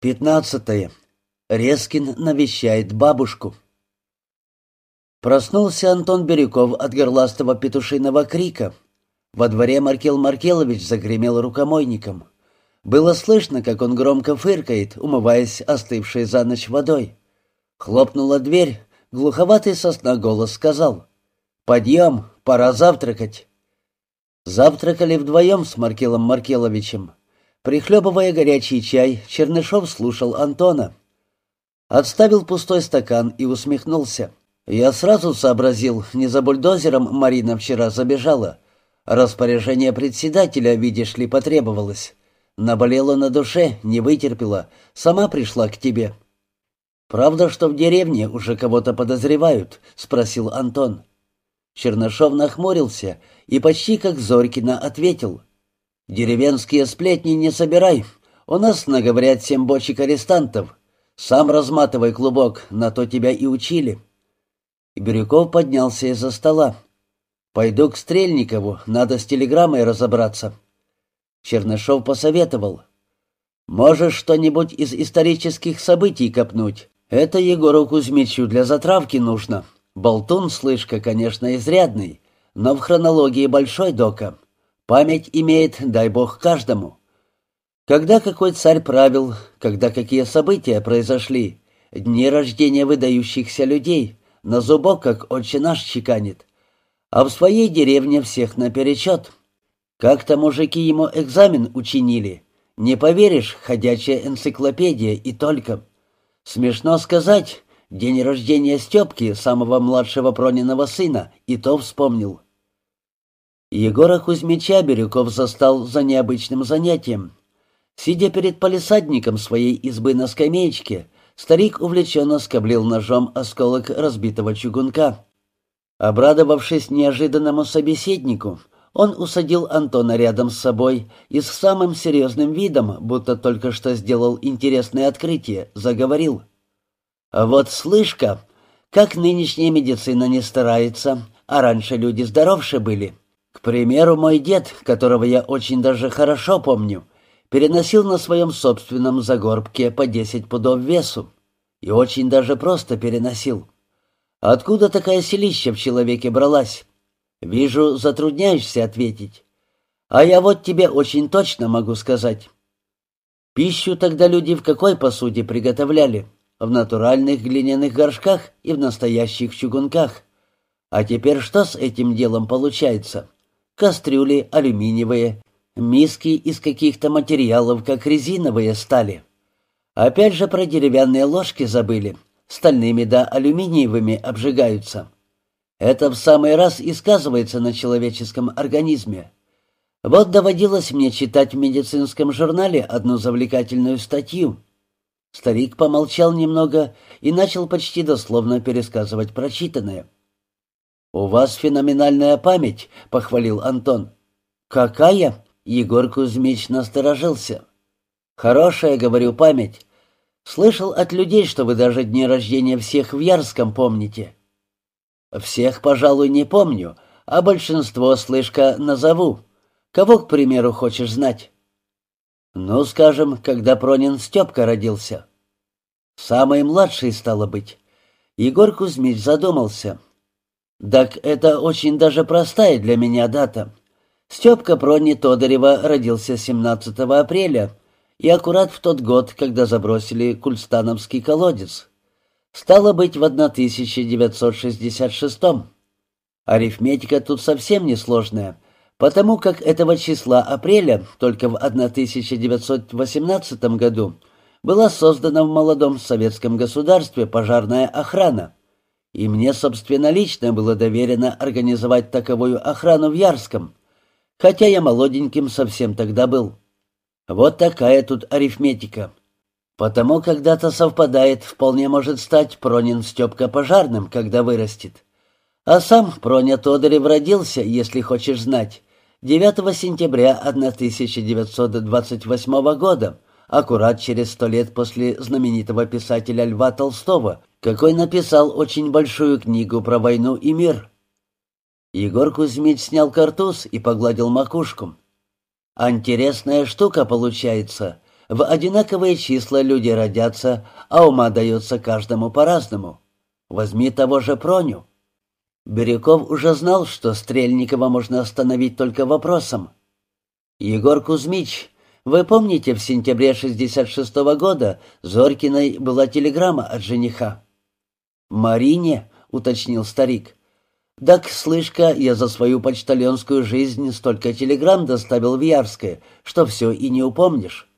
Пятнадцатое. Резкин навещает бабушку. Проснулся Антон Бирюков от горластого петушиного крика. Во дворе Маркел Маркелович загремел рукомойником. Было слышно, как он громко фыркает, умываясь остывшей за ночь водой. Хлопнула дверь, глуховатый сосна голос сказал «Подъем, пора завтракать». Завтракали вдвоем с Маркелом Маркеловичем. Прихлебывая горячий чай, Чернышов слушал Антона. Отставил пустой стакан и усмехнулся. Я сразу сообразил, не за бульдозером Марина вчера забежала. Распоряжение председателя, видишь ли, потребовалось. Наболела на душе, не вытерпела, сама пришла к тебе. «Правда, что в деревне уже кого-то подозревают?» — спросил Антон. Чернышов нахмурился и почти как Зорькина ответил — «Деревенские сплетни не собирай. У нас наговорят семь бочек арестантов. Сам разматывай клубок, на то тебя и учили». Бирюков поднялся из-за стола. «Пойду к Стрельникову, надо с телеграммой разобраться». Чернышов посоветовал. «Можешь что-нибудь из исторических событий копнуть. Это Егору Кузьмичу для затравки нужно. Болтун, слышка, конечно, изрядный, но в хронологии большой дока. Память имеет, дай бог, каждому. Когда какой царь правил, когда какие события произошли, дни рождения выдающихся людей, на зубок, как отче наш чеканит, а в своей деревне всех наперечет. Как-то мужики ему экзамен учинили. Не поверишь, ходячая энциклопедия и только. Смешно сказать, день рождения Степки, самого младшего Прониного сына, и то вспомнил. Егора Кузьмича Бирюков застал за необычным занятием. Сидя перед палисадником своей избы на скамеечке, старик увлеченно скоблил ножом осколок разбитого чугунка. Обрадовавшись неожиданному собеседнику, он усадил Антона рядом с собой и с самым серьезным видом, будто только что сделал интересное открытие, заговорил. «А вот слышка, как нынешняя медицина не старается, а раньше люди здоровше были». К примеру, мой дед, которого я очень даже хорошо помню, переносил на своем собственном загорбке по десять пудов весу. И очень даже просто переносил. Откуда такая селища в человеке бралась? Вижу, затрудняешься ответить. А я вот тебе очень точно могу сказать. Пищу тогда люди в какой посуде приготовляли? В натуральных глиняных горшках и в настоящих чугунках. А теперь что с этим делом получается? Кастрюли алюминиевые, миски из каких-то материалов, как резиновые, стали. Опять же про деревянные ложки забыли, стальными да алюминиевыми обжигаются. Это в самый раз и сказывается на человеческом организме. Вот доводилось мне читать в медицинском журнале одну завлекательную статью. Старик помолчал немного и начал почти дословно пересказывать прочитанное. «У вас феноменальная память», — похвалил Антон. «Какая?» — Егор Кузьмич насторожился. «Хорошая, говорю, память. Слышал от людей, что вы даже дни рождения всех в Ярском помните». «Всех, пожалуй, не помню, а большинство, слышка, назову. Кого, к примеру, хочешь знать?» «Ну, скажем, когда Пронин Степка родился». «Самый младший, стало быть». Егор Кузьмич задумался. «Так это очень даже простая для меня дата. Степка Прони Тодорева родился 17 апреля, и аккурат в тот год, когда забросили Кульстановский колодец. Стало быть, в 1966-м. Арифметика тут совсем несложная, потому как этого числа апреля только в 1918 году была создана в молодом советском государстве пожарная охрана и мне собственнолично было доверено организовать таковую охрану в Ярском, хотя я молоденьким совсем тогда был. Вот такая тут арифметика. Потому когда-то совпадает, вполне может стать Пронин Степка пожарным, когда вырастет. А сам Проня Тодорев родился, если хочешь знать, 9 сентября 1928 года, аккурат через сто лет после знаменитого писателя Льва Толстого, какой написал очень большую книгу про войну и мир. Егор Кузьмич снял картуз и погладил макушку. «А интересная штука получается. В одинаковые числа люди родятся, а ума дается каждому по-разному. Возьми того же Проню. Бирюков уже знал, что Стрельникова можно остановить только вопросом. «Егор Кузьмич, вы помните, в сентябре 66 -го года Зорькиной была телеграмма от жениха?» «Марине», — уточнил старик. «Так, слышка, я за свою почтальонскую жизнь столько телеграмм доставил в Ярское, что все и не упомнишь».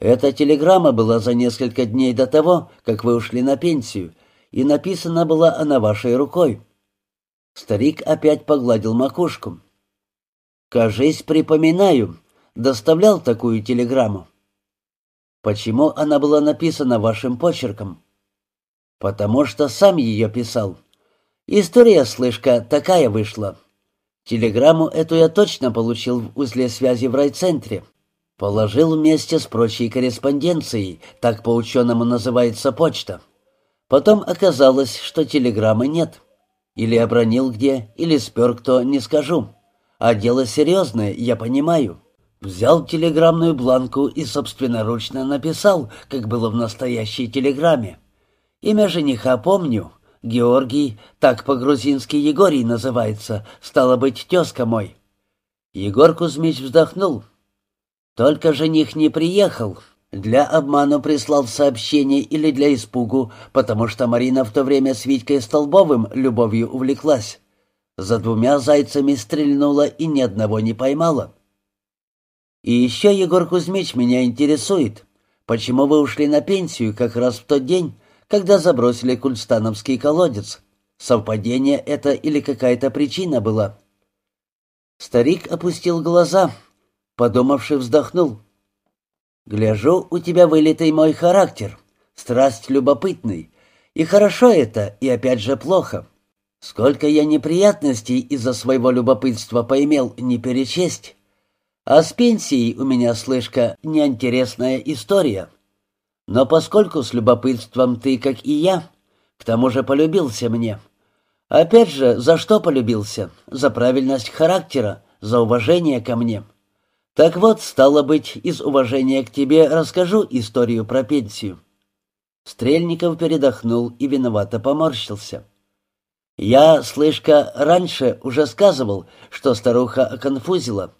«Эта телеграмма была за несколько дней до того, как вы ушли на пенсию, и написана была она вашей рукой». Старик опять погладил макушку. «Кажись, припоминаю, доставлял такую телеграмму». «Почему она была написана вашим почерком?» «Потому что сам ее писал. История, слышка, такая вышла. Телеграмму эту я точно получил в узле связи в райцентре. Положил вместе с прочей корреспонденцией, так по-ученому называется почта. Потом оказалось, что телеграммы нет. Или обронил где, или спер кто, не скажу. А дело серьезное, я понимаю. Взял телеграммную бланку и собственноручно написал, как было в настоящей телеграмме. Имя жениха помню. Георгий, так по-грузински Егорий называется, стало быть, тезка мой. Егор Кузьмич вздохнул. Только жених не приехал. Для обмана прислал сообщение или для испугу, потому что Марина в то время с Витькой Столбовым любовью увлеклась. За двумя зайцами стрельнула и ни одного не поймала. И еще, Егор Кузьмич, меня интересует, почему вы ушли на пенсию как раз в тот день, когда забросили кульстановский колодец? Совпадение это или какая-то причина была?» Старик опустил глаза, подумавши, вздохнул. «Гляжу, у тебя вылитый мой характер, страсть любопытный, и хорошо это, и опять же плохо. Сколько я неприятностей из-за своего любопытства поимел, не перечесть. А с пенсией у меня, слышка, неинтересная история. Но поскольку с любопытством ты, как и я, к тому же полюбился мне. Опять же, за что полюбился? За правильность характера, за уважение ко мне. Так вот, стало быть, из уважения к тебе расскажу историю про пенсию. Стрельников передохнул и виновато поморщился. Я, слышка, раньше уже сказывал, что старуха оконфузила.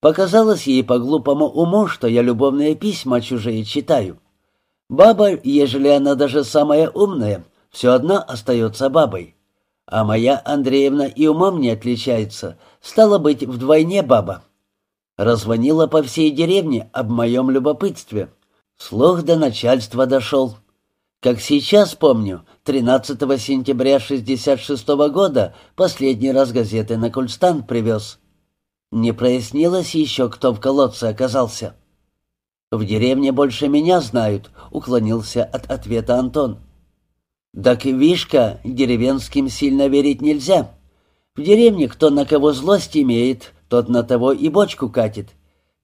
Показалось ей по глупому уму, что я любовные письма чужие читаю. Баба, ежели она даже самая умная, все одно остается бабой. А моя Андреевна и умом не отличается, стала быть вдвойне баба. Раззвонила по всей деревне об моем любопытстве. Слух до начальства дошел. Как сейчас помню, 13 сентября 66 -го года последний раз газеты на Кульстан привез. Не прояснилось еще, кто в колодце оказался. «В деревне больше меня знают», — уклонился от ответа Антон. «Так Вишка, деревенским сильно верить нельзя. В деревне кто на кого злость имеет, тот на того и бочку катит.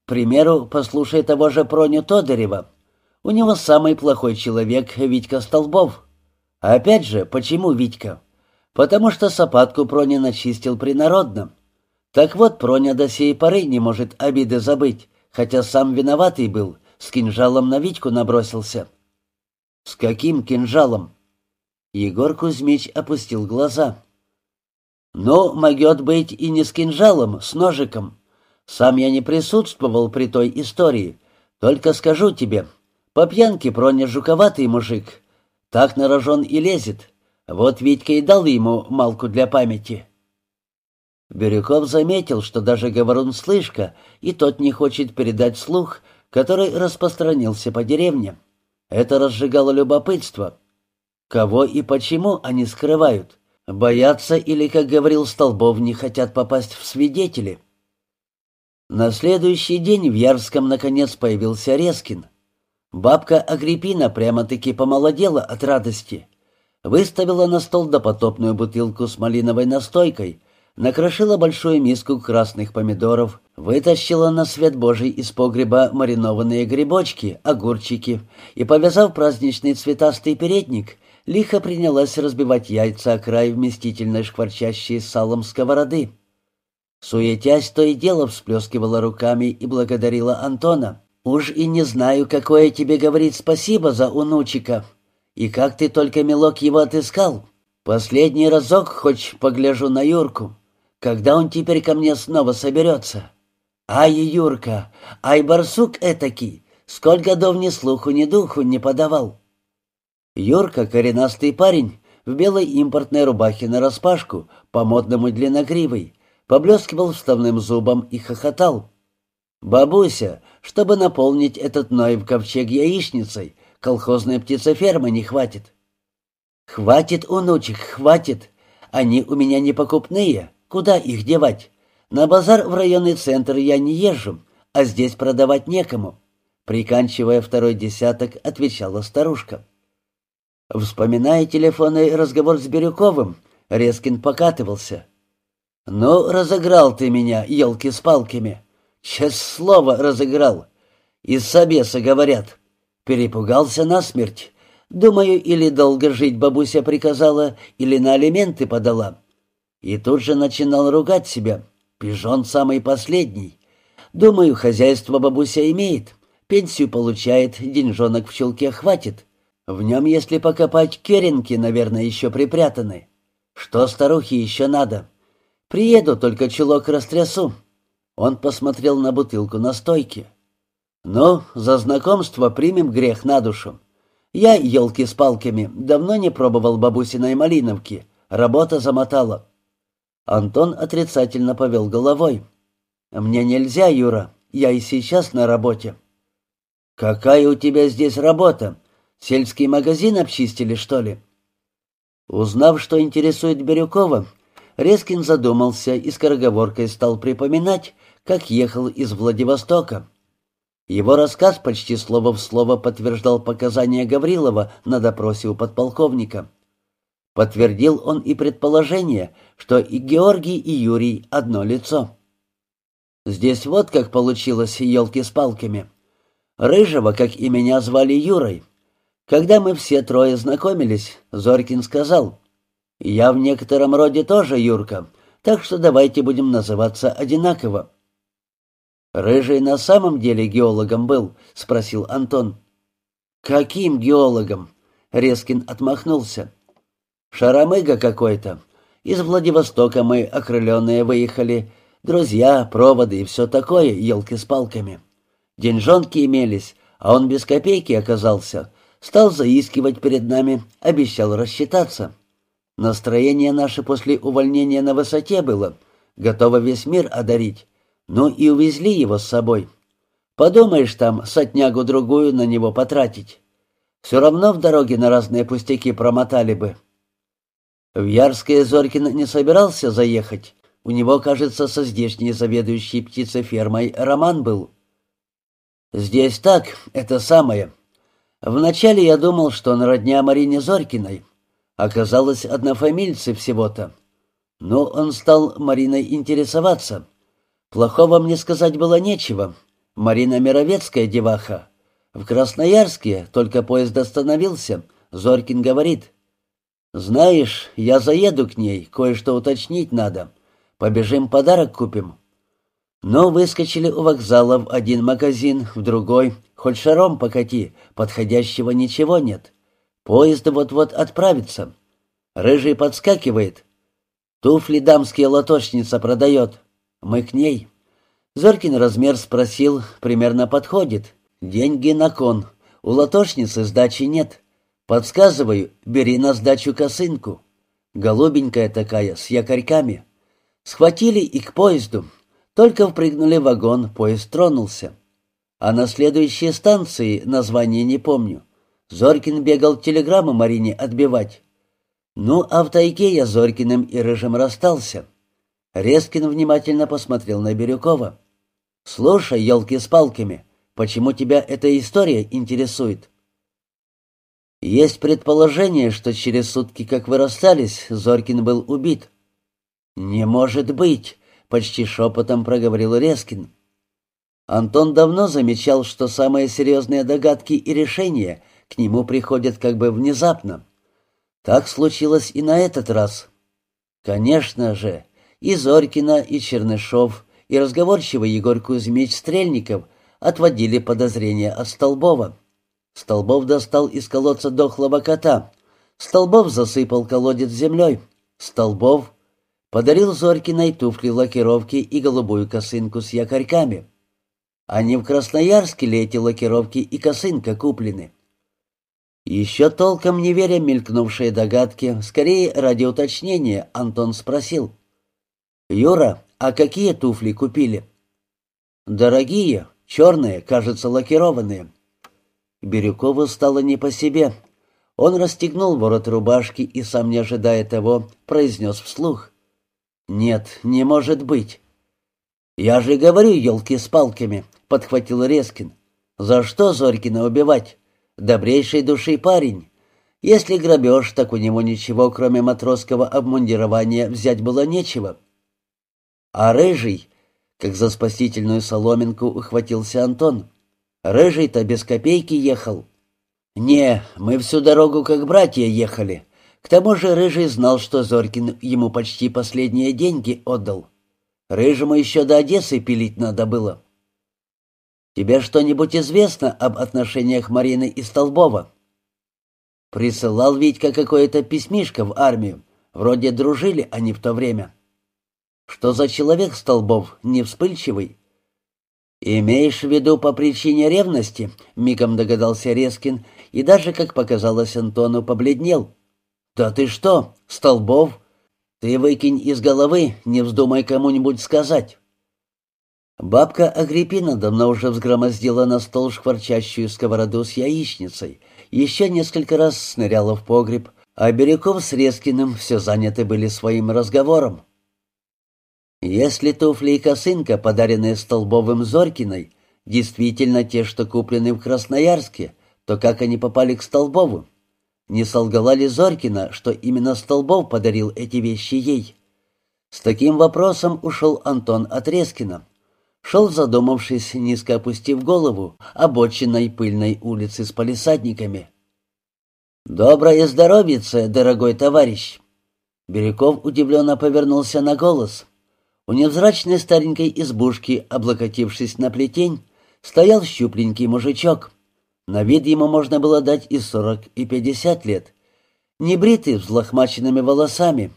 К примеру, послушай того же Проню Тодорева. У него самый плохой человек Витька Столбов. Опять же, почему Витька? Потому что сапатку Проня начистил принародно. Так вот, Проня до сей поры не может обиды забыть, хотя сам виноватый был, с кинжалом на Витьку набросился. «С каким кинжалом?» Егор Кузьмич опустил глаза. «Ну, могет быть и не с кинжалом, с ножиком. Сам я не присутствовал при той истории. Только скажу тебе, по пьянке Проня жуковатый мужик. Так на рожон и лезет. Вот Витька и дал ему малку для памяти. Бирюков заметил, что даже говорун слышка, и тот не хочет передать слух, который распространился по деревне. Это разжигало любопытство. Кого и почему они скрывают? Боятся или, как говорил Столбов, не хотят попасть в свидетели? На следующий день в Ярском наконец появился Резкин. Бабка Агриппина прямо-таки помолодела от радости. Выставила на стол допотопную бутылку с малиновой настойкой, накрошила большую миску красных помидоров, вытащила на свет Божий из погреба маринованные грибочки, огурчики и, повязав праздничный цветастый передник, лихо принялась разбивать яйца о край вместительной шкварчащей салом сковороды. Суетясь, то и дело всплескивала руками и благодарила Антона. «Уж и не знаю, какое тебе говорить спасибо за унучика. И как ты только, милок, его отыскал? Последний разок хоть погляжу на Юрку. Когда он теперь ко мне снова соберется? Ай, Юрка, ай, барсук этакий, сколько годов ни слуху, ни духу не подавал». Юрка, коренастый парень, в белой импортной рубахе нараспашку, по-модному длинногривой, поблескивал вставным зубом и хохотал. «Бабуся, чтобы наполнить этот Ноев ковчег яичницей, колхозной птицефермы не хватит». «Хватит, унучек, хватит. Они у меня не покупные. Куда их девать? На базар в районный центр я не езжу, а здесь продавать некому». Приканчивая второй десяток, отвечала старушка. Вспоминая телефонный разговор с Бирюковым, Резкин покатывался. «Ну, разыграл ты меня, елки с палками. Честное слово, разыграл. Из собеса говорят. Перепугался насмерть. Думаю, или долго жить бабуся приказала, или на алименты подала. И тут же начинал ругать себя. Пижон самый последний. Думаю, хозяйство бабуся имеет. Пенсию получает, деньжонок в чулке хватит. В нем, если покопать, керенки, наверное, еще припрятаны. Что старухе еще надо? Приеду, только чулок растрясу». Он посмотрел на бутылку на стойке. «Ну, за знакомство примем грех на душу. Я, елки с палками, давно не пробовал бабусиной малиновки. Работа замотала». Антон отрицательно повел головой. «Мне нельзя, Юра. Я и сейчас на работе». «Какая у тебя здесь работа? Сельский магазин обчистили, что ли?» Узнав, что интересует Бирюкова, Резкин задумался и скороговоркой стал припоминать, как ехал из Владивостока. Его рассказ почти слово в слово подтверждал показания Гаврилова на допросе у подполковника. Подтвердил он и предположение, что и Георгий, и Юрий — одно лицо. Здесь вот как получилось елки с палками. Рыжего, как и меня, звали Юрой. Когда мы все трое знакомились, Зорькин сказал, «Я в некотором роде тоже Юрка, так что давайте будем называться одинаково». «Рыжий на самом деле геологом был?» — спросил Антон. «Каким геологом?» — Резкин отмахнулся. «Шаромыга какой-то. Из Владивостока мы окрыленные выехали. Друзья, проводы и все такое, елки с палками. Деньжонки имелись, а он без копейки оказался. Стал заискивать перед нами, обещал рассчитаться. Настроение наше после увольнения на высоте было. Готово весь мир одарить. Ну и увезли его с собой. Подумаешь там, сотнягу-другую на него потратить. Все равно в дороге на разные пустяки промотали бы. В Ярское Зорькин не собирался заехать. У него, кажется, со здешней заведующей птицефермой роман был. Здесь так, это самое. Вначале я думал, что он родня Марине Зорькиной. Оказалось, однофамильцы всего-то. Но он стал Мариной интересоваться. Плохого мне сказать было нечего. Марина Мировецкая деваха. В Красноярске только поезд остановился. Зорькин говорит. «Знаешь, я заеду к ней, кое-что уточнить надо. Побежим подарок купим». Но выскочили у вокзала в один магазин, в другой. Хоть шаром покати, подходящего ничего нет. Поезд вот-вот отправится. Рыжий подскакивает. Туфли дамские лоточница продает. Мы к ней. Зоркин размер спросил, примерно подходит. Деньги на кон. У лоточницы сдачи нет. Подсказываю, бери на сдачу косынку. Голубенькая такая, с якорьками. Схватили и к поезду. Только впрыгнули в вагон, поезд тронулся. А на следующей станции, название не помню, Зорькин бегал телеграмму Марине отбивать. Ну, а в тайге я Зорькиным и Рыжим расстался. Резкин внимательно посмотрел на Бирюкова. «Слушай, елки с палками, почему тебя эта история интересует?» «Есть предположение, что через сутки, как вы расстались, Зорькин был убит». «Не может быть!» — почти шепотом проговорил Резкин. Антон давно замечал, что самые серьезные догадки и решения к нему приходят как бы внезапно. Так случилось и на этот раз. Конечно же, и Зорькина, и Чернышов, и разговорчивый Егор Кузьмич Стрельников отводили подозрения от Столбова. Столбов достал из колодца дохлого кота. Столбов засыпал колодец землей. Столбов подарил Зорькиной туфли лакировки и голубую косынку с якорьками. Они в Красноярске ли эти лакировки и косынка куплены? Еще толком не веря мелькнувшие догадки, скорее ради уточнения, Антон спросил. «Юра, а какие туфли купили?» «Дорогие, черные, кажется, лакированные». Бирюкову стало не по себе. Он расстегнул ворот рубашки и, сам не ожидая того, произнес вслух. «Нет, не может быть». «Я же говорю, елки с палками», — подхватил Резкин. «За что Зорькина убивать? Добрейшей души парень. Если грабеж, так у него ничего, кроме матросского обмундирования, взять было нечего». «А рыжий?» — как за спасительную соломинку ухватился Антон. «Рыжий-то без копейки ехал». «Не, мы всю дорогу как братья ехали. К тому же Рыжий знал, что Зорькин ему почти последние деньги отдал. Рыжему еще до Одессы пилить надо было». «Тебе что-нибудь известно об отношениях Марины и Столбова?» «Присылал Витька какое-то письмишко в армию. Вроде дружили они в то время». «Что за человек Столбов? Не вспыльчивый?» «Имеешь в виду по причине ревности?» — мигом догадался Резкин, и даже, как показалось Антону, побледнел. «Да ты что, Столбов? Ты выкинь из головы, не вздумай кому-нибудь сказать». Бабка Агриппина давно уже взгромоздила на стол шкварчащую сковороду с яичницей, еще несколько раз сныряла в погреб, а Бирюков с Резкиным все заняты были своим разговором. Если туфли и косынка, подаренные Столбовым Зорькиной, действительно те, что куплены в Красноярске, то как они попали к Столбову? Не солгала ли Зорькина, что именно Столбов подарил эти вещи ей? С таким вопросом ушел Антон от Резкина. Шел, задумавшись, низко опустив голову, обочиной пыльной улицы с палисадниками. «Доброе здоровьице, дорогой товарищ!» Бирюков удивленно повернулся на голос. У невзрачной старенькой избушки, облокотившись на плетень, стоял щупленький мужичок. На вид ему можно было дать и сорок, и пятьдесят лет. Небритый, взлохмаченными волосами.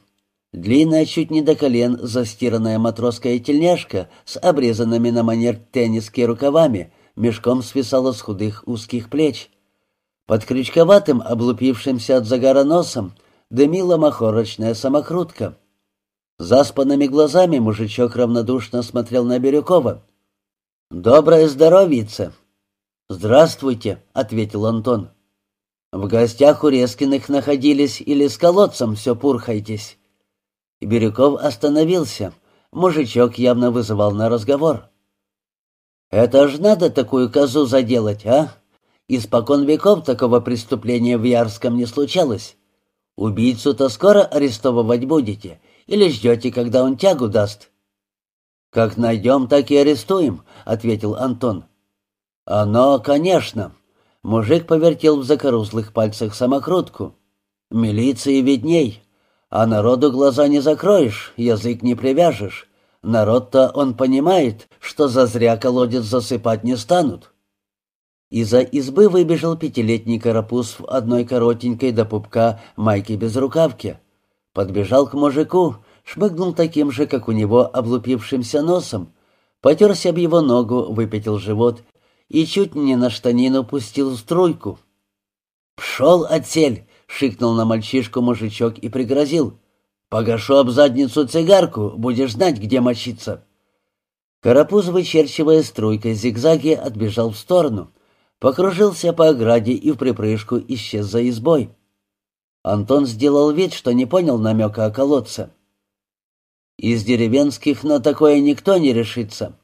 Длинная, чуть не до колен, застиранная матросская тельняшка с обрезанными на манер тенниски рукавами, мешком свисала с худых узких плеч. Под крючковатым, облупившимся от загара носом, дымила махорочная самокрутка. Заспанными глазами мужичок равнодушно смотрел на Бирюкова. «Доброе здоровьице!» «Здравствуйте», — ответил Антон. «В гостях у Резкиных находились или с колодцем все пурхаетесь?» Бирюков остановился. Мужичок явно вызывал на разговор. «Это ж надо такую козу заделать, а? Испокон веков такого преступления в Ярском не случалось. Убийцу-то скоро арестовывать будете, или ждете, когда он тягу даст?» «Как найдем, так и арестуем», — ответил Антон. «Оно, конечно». Мужик повертел в закорузлых пальцах самокрутку. «Милиции видней. А народу глаза не закроешь, язык не привяжешь. Народ-то он понимает, что зазря колодец засыпать не станут». Из-за избы выбежал пятилетний карапуз в одной коротенькой до пупка майке без рукавки. Подбежал к мужику, шмыгнул таким же, как у него, облупившимся носом, потерся об его ногу, выпятил живот и чуть не на штанину пустил струйку. «Пшел отсель!» — шикнул на мальчишку мужичок и пригрозил. «Погашу об задницу цигарку, будешь знать, где мочиться». Карапуз, вычерчивая струйкой зигзаги, отбежал в сторону, покружился по ограде и в припрыжку исчез за избой. Антон сделал вид, что не понял намека о колодце. «Из деревенских на такое никто не решится».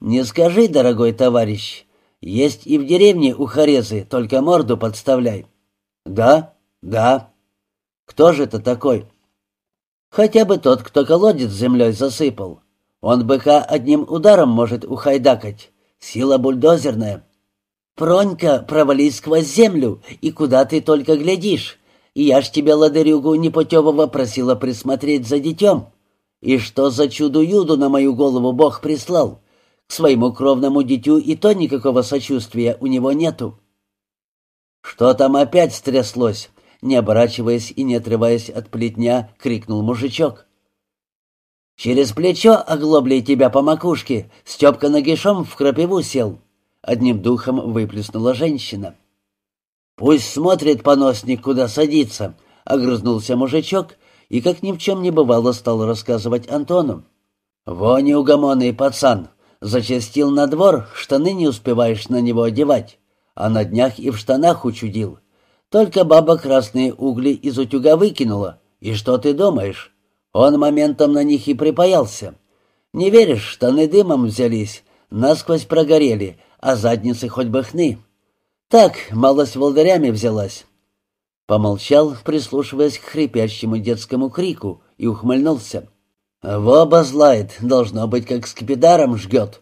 «Не скажи, дорогой товарищ, есть и в деревне у Хорезы, только морду подставляй». «Да, да. Кто же это такой?» «Хотя бы тот, кто колодец землей засыпал. Он быка одним ударом может ухайдакать. Сила бульдозерная». «Пронька, провались сквозь землю, и куда ты только глядишь? И я ж тебя, ладырюгу непутевого, просила присмотреть за детем. И что за чуду-юду на мою голову Бог прислал? Своему кровному дитю и то никакого сочувствия у него нету. «Что там опять стряслось?» Не оборачиваясь и не отрываясь от плетня, крикнул мужичок. «Через плечо оглоблей тебя по макушке, Степка нагишом в крапиву сел», — одним духом выплеснула женщина. «Пусть смотрит поносник, куда садится», — огрызнулся мужичок и, как ни в чем не бывало, стал рассказывать Антону. «Во неугомонный пацан, зачастил на двор, штаны не успеваешь на него одевать, а на днях и в штанах учудил. Только баба красные угли из утюга выкинула, и что ты думаешь? Он моментом на них и припаялся. Не веришь, штаны дымом взялись, насквозь прогорели, а задницы хоть бы хны». «Так, малость волдырями взялась». Помолчал, прислушиваясь к хрипящему детскому крику, и ухмыльнулся. «Во обозлает, должно быть, как скипидаром жгет».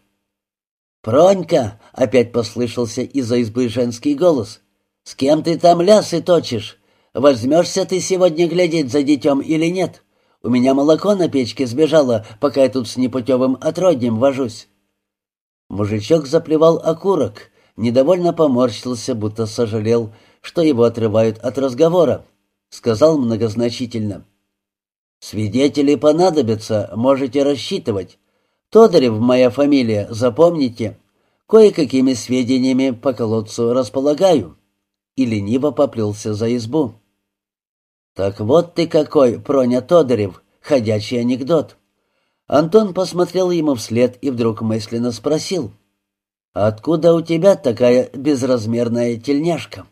«Пронька!» — опять послышался из-за избы женский голос. «С кем ты там лясы точишь? Возьмешься ты сегодня глядеть за детем или нет? У меня молоко на печке сбежало, пока я тут с непутевым отродьем вожусь». Мужичок заплевал окурок, недовольно поморщился, будто сожалел, что его отрывают от разговора. Сказал многозначительно. «Свидетели понадобятся, можете рассчитывать. Тодорев моя фамилия, запомните. Кое-какими сведениями по колодцу располагаю». И лениво поплелся за избу. «Так вот ты какой, Проня Тодорев, ходячий анекдот». Антон посмотрел ему вслед и вдруг мысленно спросил — «Откуда у тебя такая безразмерная тельняшка?»